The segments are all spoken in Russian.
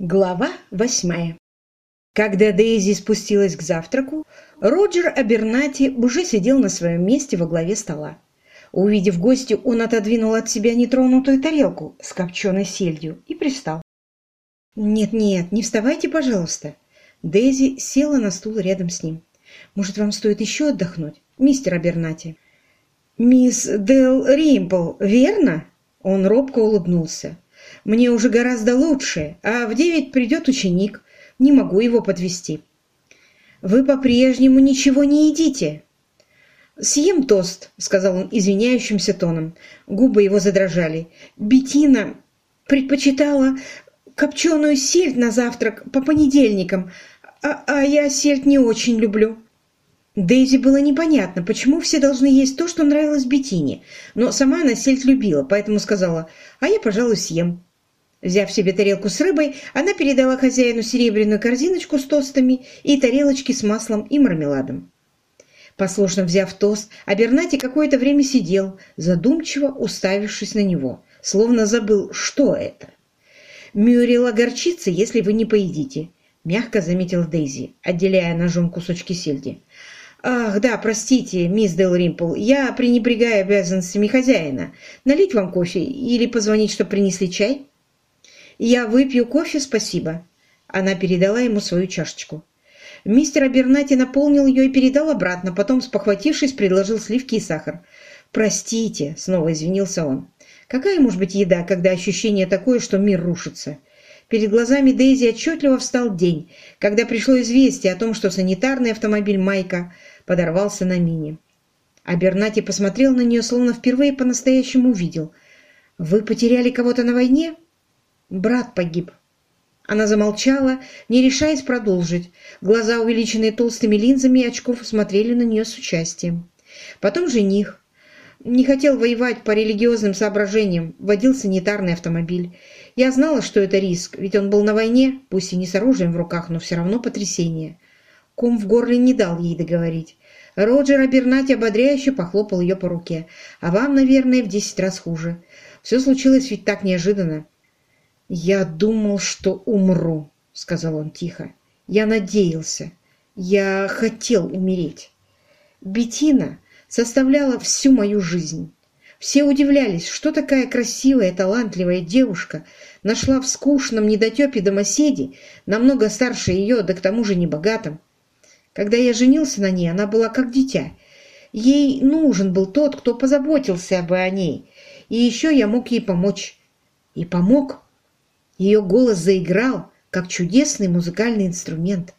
Глава восьмая Когда Дейзи спустилась к завтраку, Роджер Абернати уже сидел на своем месте во главе стола. Увидев гостю, он отодвинул от себя нетронутую тарелку с копченой сельдью и пристал. «Нет-нет, не вставайте, пожалуйста». Дейзи села на стул рядом с ним. «Может, вам стоит еще отдохнуть, мистер Абернати?» «Мисс Дел Римпл, верно?» Он робко улыбнулся. Мне уже гораздо лучше, а в девять придет ученик. Не могу его подвести. Вы по-прежнему ничего не едите. Съем тост, сказал он извиняющимся тоном. Губы его задрожали. Бетина предпочитала копченую сельдь на завтрак по понедельникам, а, а я сельдь не очень люблю. Дейзи было непонятно, почему все должны есть то, что нравилось Бетине, но сама она сельдь любила, поэтому сказала, а я, пожалуй, съем. Взяв себе тарелку с рыбой, она передала хозяину серебряную корзиночку с тостами и тарелочки с маслом и мармеладом. Послушно взяв тост, Абернати какое-то время сидел, задумчиво уставившись на него, словно забыл, что это. «Мюррел огорчится, если вы не поедите», — мягко заметила Дейзи, отделяя ножом кусочки сельди. «Ах, да, простите, мисс Дел Римпл, я пренебрегаю обязанностями хозяина. Налить вам кофе или позвонить, чтобы принесли чай?» «Я выпью кофе, спасибо». Она передала ему свою чашечку. Мистер Абернати наполнил ее и передал обратно, потом, спохватившись, предложил сливки и сахар. «Простите», — снова извинился он. «Какая может быть еда, когда ощущение такое, что мир рушится?» Перед глазами Дейзи отчетливо встал день, когда пришло известие о том, что санитарный автомобиль Майка подорвался на мине. Абернати посмотрел на нее, словно впервые по-настоящему увидел. «Вы потеряли кого-то на войне?» Брат погиб. Она замолчала, не решаясь продолжить. Глаза, увеличенные толстыми линзами очков, смотрели на нее с участием. Потом жених. Не хотел воевать по религиозным соображениям, водил санитарный автомобиль. Я знала, что это риск, ведь он был на войне, пусть и не с оружием в руках, но все равно потрясение. Ком в горле не дал ей договорить. Роджер Абернати ободряюще похлопал ее по руке. «А вам, наверное, в десять раз хуже. Все случилось ведь так неожиданно. «Я думал, что умру», — сказал он тихо. «Я надеялся. Я хотел умереть». Бетина составляла всю мою жизнь. Все удивлялись, что такая красивая, талантливая девушка нашла в скучном недотепе домоседе, намного старше ее, да к тому же небогатом. Когда я женился на ней, она была как дитя. Ей нужен был тот, кто позаботился бы о ней. И еще я мог ей помочь. И помог. Ее голос заиграл, как чудесный музыкальный инструмент,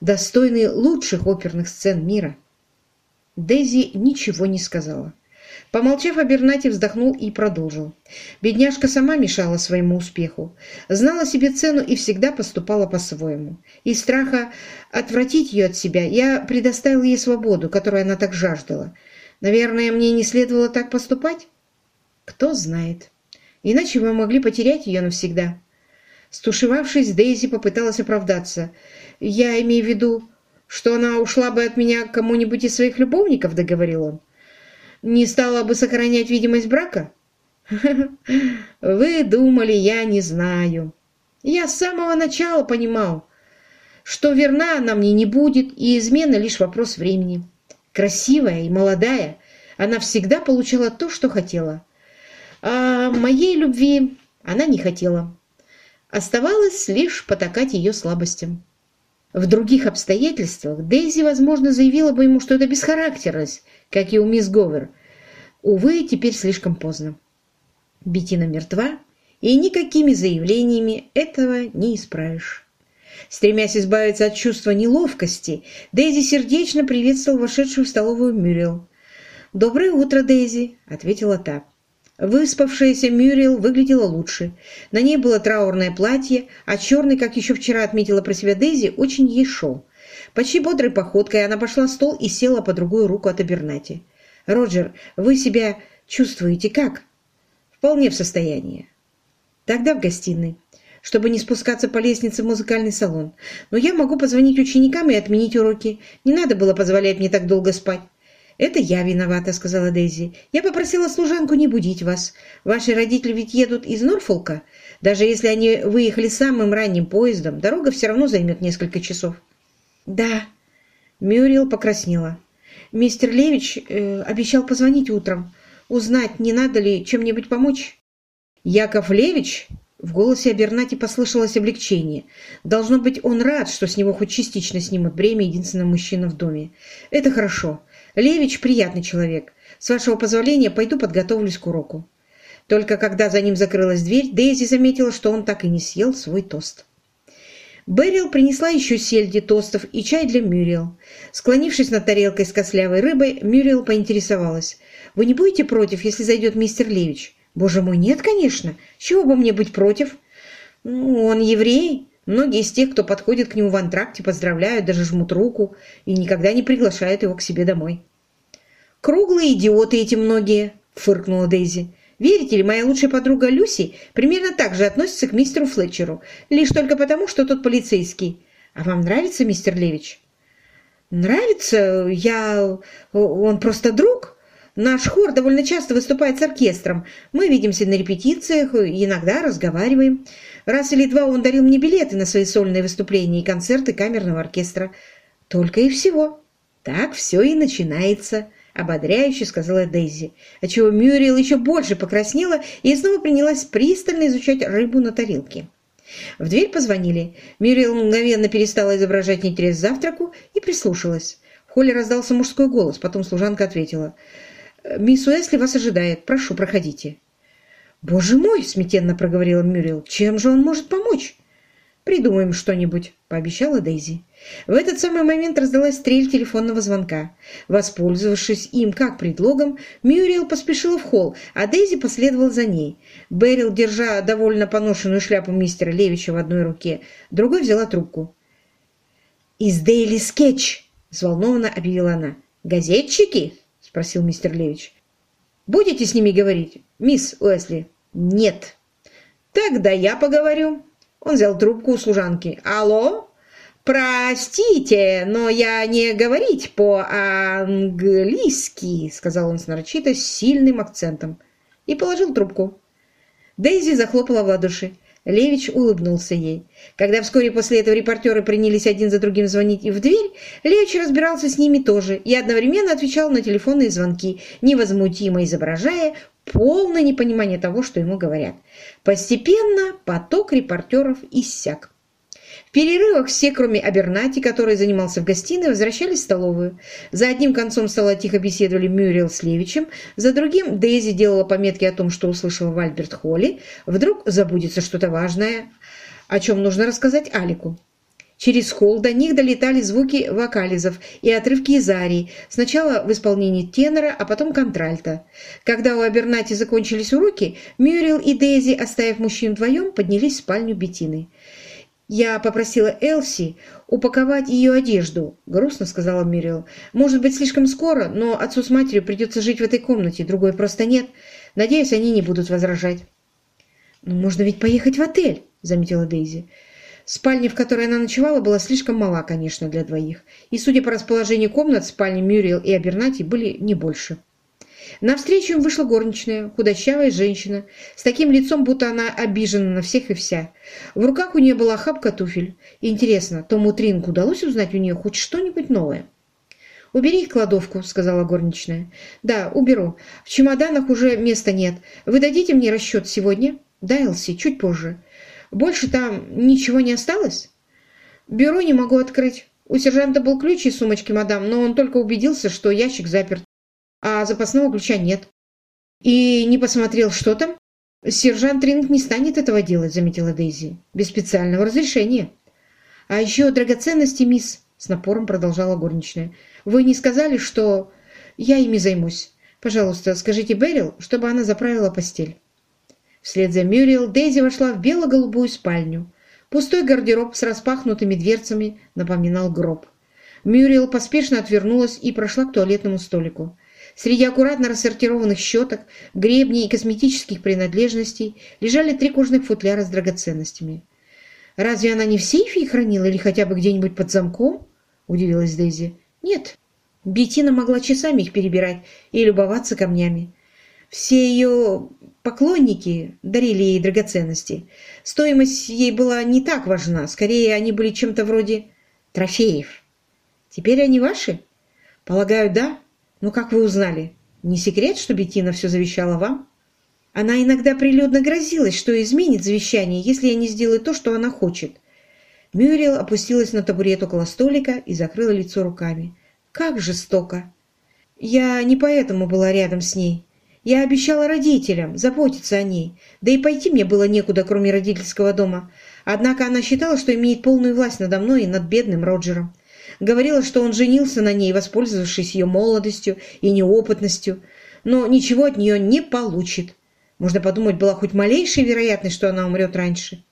достойный лучших оперных сцен мира. Дейзи ничего не сказала. Помолчав, Абернати вздохнул и продолжил. Бедняжка сама мешала своему успеху, знала себе цену и всегда поступала по-своему. Из страха отвратить ее от себя я предоставил ей свободу, которую она так жаждала. Наверное, мне не следовало так поступать? Кто знает. Иначе мы могли потерять ее навсегда. Стушевавшись, Дейзи попыталась оправдаться. «Я имею в виду, что она ушла бы от меня к кому-нибудь из своих любовников», — договорил он. «Не стала бы сохранять видимость брака?» «Вы думали, я не знаю. Я с самого начала понимал, что верна она мне не будет, и измена лишь вопрос времени. Красивая и молодая, она всегда получала то, что хотела. А моей любви она не хотела. Оставалось лишь потакать ее слабостям. В других обстоятельствах Дейзи, возможно, заявила бы ему, что это бесхарактерность, как и у мисс Говер. Увы, теперь слишком поздно. Бетина мертва, и никакими заявлениями этого не исправишь. Стремясь избавиться от чувства неловкости, Дейзи сердечно приветствовал вошедшую в столовую Мюррел. «Доброе утро, Дейзи», — ответила та. Выспавшаяся Мюрриел выглядела лучше. На ней было траурное платье, а черный, как еще вчера отметила про себя Дейзи, очень ей шел. Почти бодрой походкой она пошла стол и села по другую руку от Абернати. «Роджер, вы себя чувствуете как?» «Вполне в состоянии». «Тогда в гостиной» чтобы не спускаться по лестнице в музыкальный салон. Но я могу позвонить ученикам и отменить уроки. Не надо было позволять мне так долго спать. «Это я виновата», — сказала Дейзи. «Я попросила служанку не будить вас. Ваши родители ведь едут из Норфолка. Даже если они выехали самым ранним поездом, дорога все равно займет несколько часов». «Да». Мюрриел покраснела. «Мистер Левич э, обещал позвонить утром, узнать, не надо ли чем-нибудь помочь». «Яков Левич?» В голосе Абернати послышалось облегчение. Должно быть, он рад, что с него хоть частично снимут бремя единственного мужчина в доме. Это хорошо. Левич приятный человек. С вашего позволения пойду подготовлюсь к уроку. Только когда за ним закрылась дверь, Дейзи заметила, что он так и не съел свой тост. Берил принесла еще сельди, тостов и чай для Мюриел. Склонившись над тарелкой с кослявой рыбой, Мюриел поинтересовалась. «Вы не будете против, если зайдет мистер Левич?» Боже мой, нет, конечно. Чего бы мне быть против? Ну, он еврей. Многие из тех, кто подходит к нему в антракте, поздравляют, даже жмут руку и никогда не приглашают его к себе домой. «Круглые идиоты эти многие», — фыркнула Дейзи. «Верите ли, моя лучшая подруга Люси примерно так же относится к мистеру Флетчеру, лишь только потому, что тот полицейский. А вам нравится мистер Левич?» «Нравится? Я... Он просто друг?» Наш хор довольно часто выступает с оркестром. Мы видимся на репетициях иногда разговариваем. Раз или два он дарил мне билеты на свои сольные выступления и концерты камерного оркестра. Только и всего. Так все и начинается, ободряюще сказала Дейзи, отчего Мюрриел еще больше покраснела и снова принялась пристально изучать рыбу на тарелке. В дверь позвонили. Мюрриел мгновенно перестала изображать интерес к завтраку и прислушалась. В холле раздался мужской голос, потом служанка ответила – «Мисс Уэсли вас ожидает. Прошу, проходите». «Боже мой!» – смятенно проговорила Мюррел. «Чем же он может помочь?» «Придумаем что-нибудь», – пообещала Дейзи. В этот самый момент раздалась трель телефонного звонка. Воспользовавшись им как предлогом, Мюрриел поспешила в холл, а Дейзи последовала за ней. Берил, держа довольно поношенную шляпу мистера Левича в одной руке, другой взяла трубку. «Из Дейли Скетч!» – взволнованно объявила она. «Газетчики?» — спросил мистер Левич. «Будете с ними говорить, мисс Уэсли?» «Нет». «Тогда я поговорю». Он взял трубку у служанки. «Алло? Простите, но я не говорить по-английски», сказал он с нарочито сильным акцентом. И положил трубку. Дейзи захлопала в ладоши. Левич улыбнулся ей. Когда вскоре после этого репортеры принялись один за другим звонить и в дверь, Левич разбирался с ними тоже и одновременно отвечал на телефонные звонки, невозмутимо изображая полное непонимание того, что ему говорят. Постепенно поток репортеров иссяк. В перерывах все, кроме Абернати, который занимался в гостиной, возвращались в столовую. За одним концом стола тихо беседовали Мюрриел с Левичем, за другим Дейзи делала пометки о том, что услышала в Альберт-Холле. Вдруг забудется что-то важное, о чем нужно рассказать Алику. Через холл до них долетали звуки вокализов и отрывки из арии, сначала в исполнении тенора, а потом контральта. Когда у Абернати закончились уроки, Мюрриел и Дейзи, оставив мужчин вдвоем, поднялись в спальню Беттины. «Я попросила Элси упаковать ее одежду», — грустно сказала Мирил. «Может быть, слишком скоро, но отцу с матерью придется жить в этой комнате, другой просто нет. Надеюсь, они не будут возражать». «Но можно ведь поехать в отель», — заметила Дейзи. Спальня, в которой она ночевала, была слишком мала, конечно, для двоих. И, судя по расположению комнат, спальни Мюрриел и Абернати были не больше. Навстречу им вышла горничная, худощавая женщина, с таким лицом, будто она обижена на всех и вся. В руках у нее была хапка туфель. Интересно, Тому Тринку удалось узнать у нее хоть что-нибудь новое? «Убери их кладовку», — сказала горничная. «Да, уберу. В чемоданах уже места нет. Вы дадите мне расчет сегодня?» «Да, Элси, чуть позже. Больше там ничего не осталось?» «Бюро не могу открыть. У сержанта был ключ из сумочки, мадам, но он только убедился, что ящик заперт а запасного ключа нет. И не посмотрел, что там? Сержант Ринг не станет этого делать, заметила Дейзи. Без специального разрешения. А еще драгоценности, мисс, с напором продолжала горничная. Вы не сказали, что я ими займусь. Пожалуйста, скажите Берил, чтобы она заправила постель. Вслед за Мюрриел Дейзи вошла в бело-голубую спальню. Пустой гардероб с распахнутыми дверцами напоминал гроб. Мюрриел поспешно отвернулась и прошла к туалетному столику. Среди аккуратно рассортированных щеток, гребней и косметических принадлежностей лежали три кожных футляра с драгоценностями. «Разве она не в сейфе их хранила или хотя бы где-нибудь под замком?» – удивилась Дейзи. «Нет, Беттина могла часами их перебирать и любоваться камнями. Все ее поклонники дарили ей драгоценности. Стоимость ей была не так важна, скорее они были чем-то вроде трофеев. Теперь они ваши? Полагаю, да. Но как вы узнали? Не секрет, что Беттина все завещала вам? Она иногда прилюдно грозилась, что изменит завещание, если я не сделаю то, что она хочет. Мюрриел опустилась на табурет около столика и закрыла лицо руками. Как жестоко! Я не поэтому была рядом с ней. Я обещала родителям заботиться о ней, да и пойти мне было некуда, кроме родительского дома. Однако она считала, что имеет полную власть надо мной и над бедным Роджером. Говорила, что он женился на ней, воспользовавшись ее молодостью и неопытностью, но ничего от нее не получит. Можно подумать, была хоть малейшая вероятность, что она умрет раньше.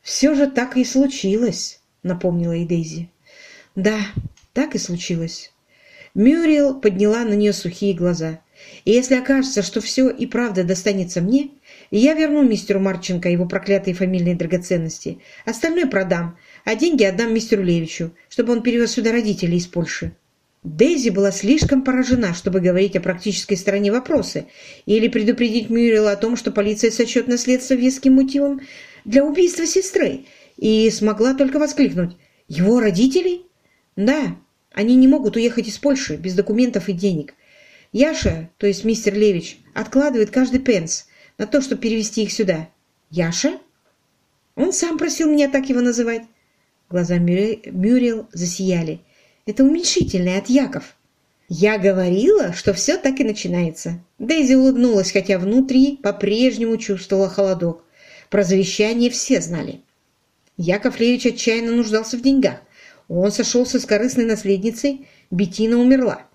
«Все же так и случилось», — напомнила ей Дейзи. «Да, так и случилось». Мюрриел подняла на нее сухие глаза. И если окажется, что все и правда достанется мне, я верну мистеру Марченко его проклятые фамильные драгоценности. Остальное продам, а деньги отдам мистеру Левичу, чтобы он перевез сюда родителей из Польши». Дейзи была слишком поражена, чтобы говорить о практической стороне вопроса или предупредить Мюррела о том, что полиция сочет наследство веским мотивом для убийства сестры, и смогла только воскликнуть «Его родителей?» «Да, они не могут уехать из Польши без документов и денег. Яша, то есть мистер Левич, откладывает каждый пенс на то, чтобы перевести их сюда. Яша? Он сам просил меня так его называть. Глаза Мюрриел засияли. Это уменьшительное от Яков. Я говорила, что все так и начинается. Дейзи улыбнулась, хотя внутри по-прежнему чувствовала холодок. Про завещание все знали. Яков Левич отчаянно нуждался в деньгах. Он сошелся с корыстной наследницей, Бетина умерла.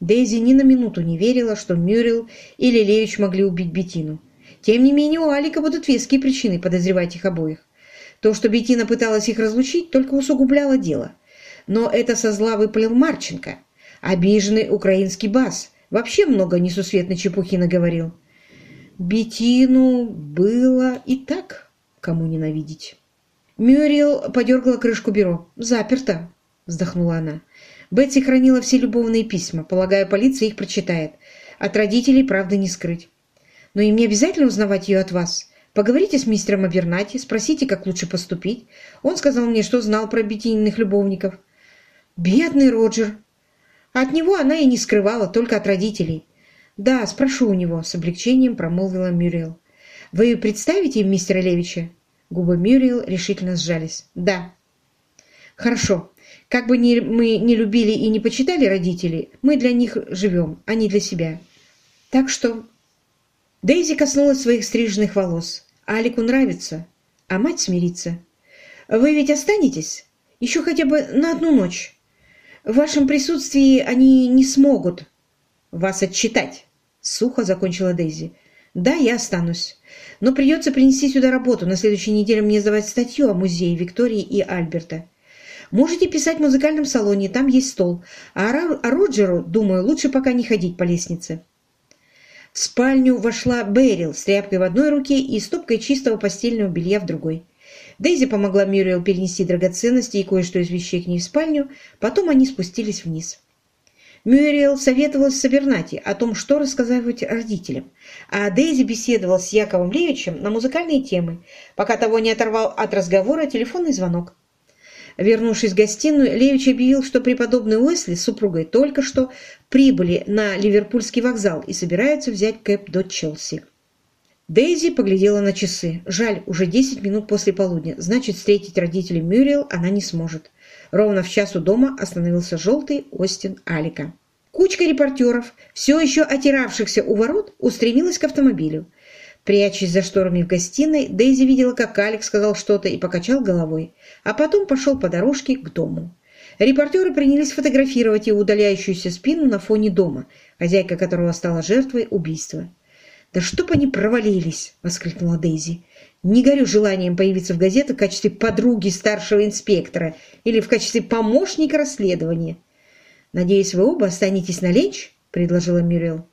Дейзи ни на минуту не верила, что Мюррел или Левич могли убить Бетину. Тем не менее, у Алика будут веские причины подозревать их обоих. То, что Бетина пыталась их разлучить, только усугубляло дело. Но это со зла выпалил Марченко. Обиженный украинский бас вообще много несусветной чепухи наговорил. Бетину было и так кому ненавидеть. Мюрриел подергала крышку бюро. «Заперто», — вздохнула она. Бетси хранила все любовные письма. Полагаю, полиция их прочитает. От родителей, правда, не скрыть. Но им не обязательно узнавать ее от вас. Поговорите с мистером Абернати, спросите, как лучше поступить. Он сказал мне, что знал про бетининых любовников. Бедный Роджер. От него она и не скрывала, только от родителей. Да, спрошу у него, с облегчением промолвила Мюрриел. Вы представите им мистера Левича? Губы Мюрриел решительно сжались. Да. Хорошо. Как бы ни, мы не любили и не почитали родителей, мы для них живем, а не для себя. Так что... Дейзи коснулась своих стриженных волос. Алику нравится, а мать смирится. Вы ведь останетесь? Еще хотя бы на одну ночь. В вашем присутствии они не смогут вас отчитать. Сухо закончила Дейзи. Да, я останусь. Но придется принести сюда работу. На следующей неделе мне сдавать статью о музее Виктории и Альберта. Можете писать в музыкальном салоне, там есть стол. А, а Роджеру, думаю, лучше пока не ходить по лестнице. В спальню вошла Берил с тряпкой в одной руке и стопкой чистого постельного белья в другой. Дейзи помогла Мюрриел перенести драгоценности и кое-что из вещей к ней в спальню, потом они спустились вниз. Мюрриел советовалась с Абернати о том, что рассказывать родителям, а Дейзи беседовал с Яковом Левичем на музыкальные темы, пока того не оторвал от разговора телефонный звонок. Вернувшись в гостиную, Левич объявил, что преподобный Уэсли с супругой только что прибыли на Ливерпульский вокзал и собираются взять кэп до Челси. Дейзи поглядела на часы. Жаль, уже 10 минут после полудня. Значит, встретить родителей Мюрриел она не сможет. Ровно в час у дома остановился желтый Остин Алика. Кучка репортеров, все еще отиравшихся у ворот, устремилась к автомобилю. Прячась за шторами в гостиной, Дейзи видела, как Алекс сказал что-то и покачал головой, а потом пошел по дорожке к дому. Репортеры принялись фотографировать его удаляющуюся спину на фоне дома, хозяйка которого стала жертвой убийства. «Да чтоб они провалились!» — воскликнула Дейзи. «Не горю желанием появиться в газетах в качестве подруги старшего инспектора или в качестве помощника расследования». «Надеюсь, вы оба останетесь на ленч?» — предложила Мюррел.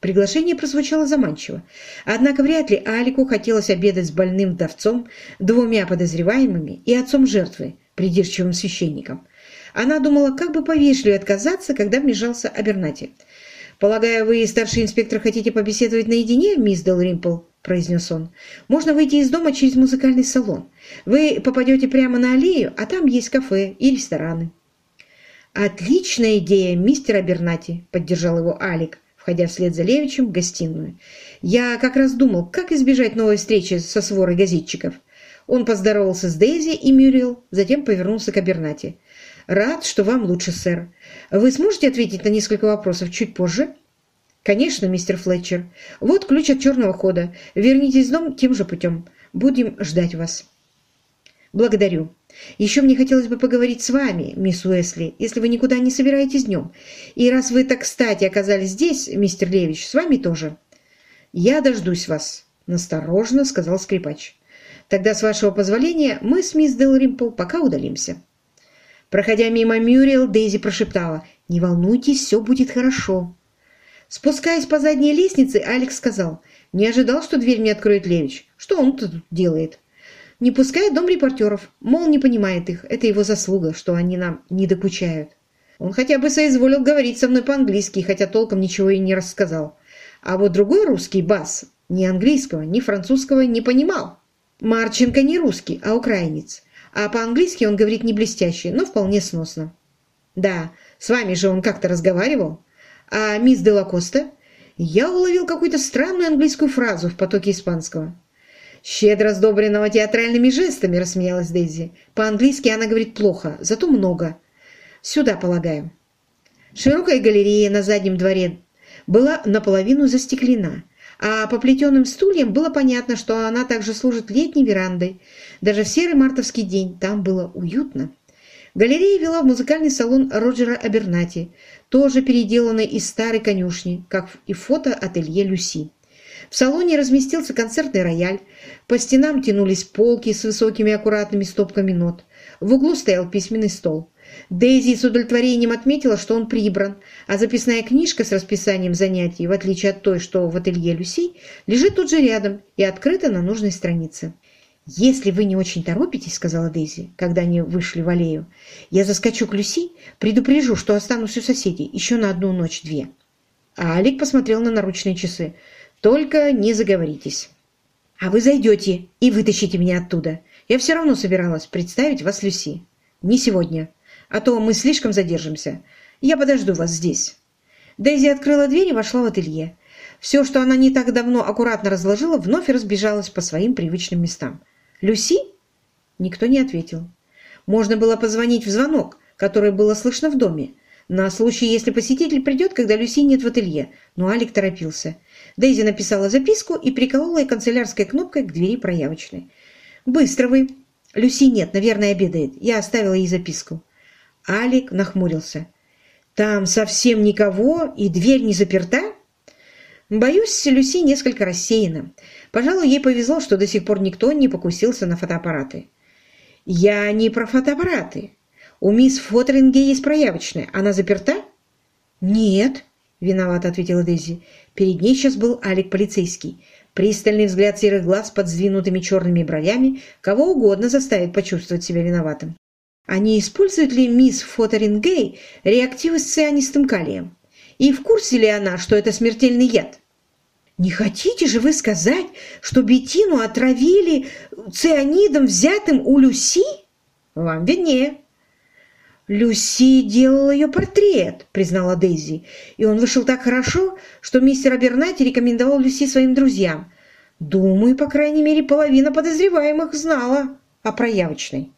Приглашение прозвучало заманчиво. Однако вряд ли Алику хотелось обедать с больным вдовцом, двумя подозреваемыми и отцом жертвы, придирчивым священником. Она думала, как бы повежливее отказаться, когда вмешался Абернати. «Полагаю, вы, старший инспектор, хотите побеседовать наедине, мисс Делримпл?» – произнес он. «Можно выйти из дома через музыкальный салон. Вы попадете прямо на аллею, а там есть кафе и рестораны». «Отличная идея, мистер Абернати», – поддержал его Алик, входя вслед за Левичем в гостиную. «Я как раз думал, как избежать новой встречи со сворой газетчиков». Он поздоровался с Дейзи и Мюрриел, затем повернулся к Абернати. «Рад, что вам лучше, сэр. Вы сможете ответить на несколько вопросов чуть позже?» «Конечно, мистер Флетчер. Вот ключ от черного хода. Вернитесь в дом тем же путем. Будем ждать вас». «Благодарю. Еще мне хотелось бы поговорить с вами, мисс Уэсли, если вы никуда не собираетесь днем. И раз вы так кстати оказались здесь, мистер Левич, с вами тоже». «Я дождусь вас», – насторожно сказал скрипач. «Тогда, с вашего позволения, мы с мисс Делримпл пока удалимся». Проходя мимо Мюрриел, Дейзи прошептала «Не волнуйтесь, все будет хорошо». Спускаясь по задней лестнице, Алекс сказал «Не ожидал, что дверь мне откроет Левич. Что он тут делает?» «Не пускает дом репортеров. Мол, не понимает их. Это его заслуга, что они нам не докучают». Он хотя бы соизволил говорить со мной по-английски, хотя толком ничего и не рассказал. А вот другой русский, Бас, ни английского, ни французского не понимал. Марченко не русский, а украинец а по-английски он говорит не блестяще, но вполне сносно. Да, с вами же он как-то разговаривал. А мисс Делакоста? Я уловил какую-то странную английскую фразу в потоке испанского. «Щедро сдобренного театральными жестами», – рассмеялась Дейзи. «По-английски она говорит плохо, зато много. Сюда, полагаю». Широкая галерея на заднем дворе была наполовину застеклена, а по плетеным стульям было понятно, что она также служит летней верандой. Даже в серый мартовский день там было уютно. Галерея вела в музыкальный салон Роджера Абернати, тоже переделанный из старой конюшни, как и фото-ателье Люси. В салоне разместился концертный рояль, по стенам тянулись полки с высокими аккуратными стопками нот. В углу стоял письменный стол. Дейзи с удовлетворением отметила, что он прибран, а записная книжка с расписанием занятий, в отличие от той, что в ателье Люси, лежит тут же рядом и открыта на нужной странице. «Если вы не очень торопитесь, — сказала Дейзи, когда они вышли в аллею, — я заскочу к Люси, предупрежу, что останусь у соседей еще на одну ночь-две». А Алик посмотрел на наручные часы. «Только не заговоритесь». «А вы зайдете и вытащите меня оттуда. Я все равно собиралась представить вас Люси. Не сегодня а то мы слишком задержимся. Я подожду вас здесь». Дейзи открыла дверь и вошла в ателье. Все, что она не так давно аккуратно разложила, вновь разбежалось по своим привычным местам. «Люси?» Никто не ответил. Можно было позвонить в звонок, который было слышно в доме, на случай, если посетитель придет, когда Люси нет в ателье, но Алик торопился. Дейзи написала записку и приколола ей канцелярской кнопкой к двери проявочной. «Быстро вы!» «Люси нет, наверное, обедает. Я оставила ей записку». Алик нахмурился. «Там совсем никого, и дверь не заперта?» Боюсь, Люси несколько рассеяна. Пожалуй, ей повезло, что до сих пор никто не покусился на фотоаппараты. «Я не про фотоаппараты. У мисс Фотеринге есть проявочная. Она заперта?» «Нет», — виновато ответила Дейзи. Перед ней сейчас был Алик полицейский. Пристальный взгляд серых глаз под сдвинутыми черными бровями кого угодно заставит почувствовать себя виноватым. Не использует ли мисс Фотерингей реактивы с цианистым калием? И в курсе ли она, что это смертельный яд? Не хотите же вы сказать, что Бетину отравили цианидом, взятым у Люси? Вам виднее. «Люси делала ее портрет», — признала Дейзи. «И он вышел так хорошо, что мистер Абернати рекомендовал Люси своим друзьям. Думаю, по крайней мере, половина подозреваемых знала о проявочной».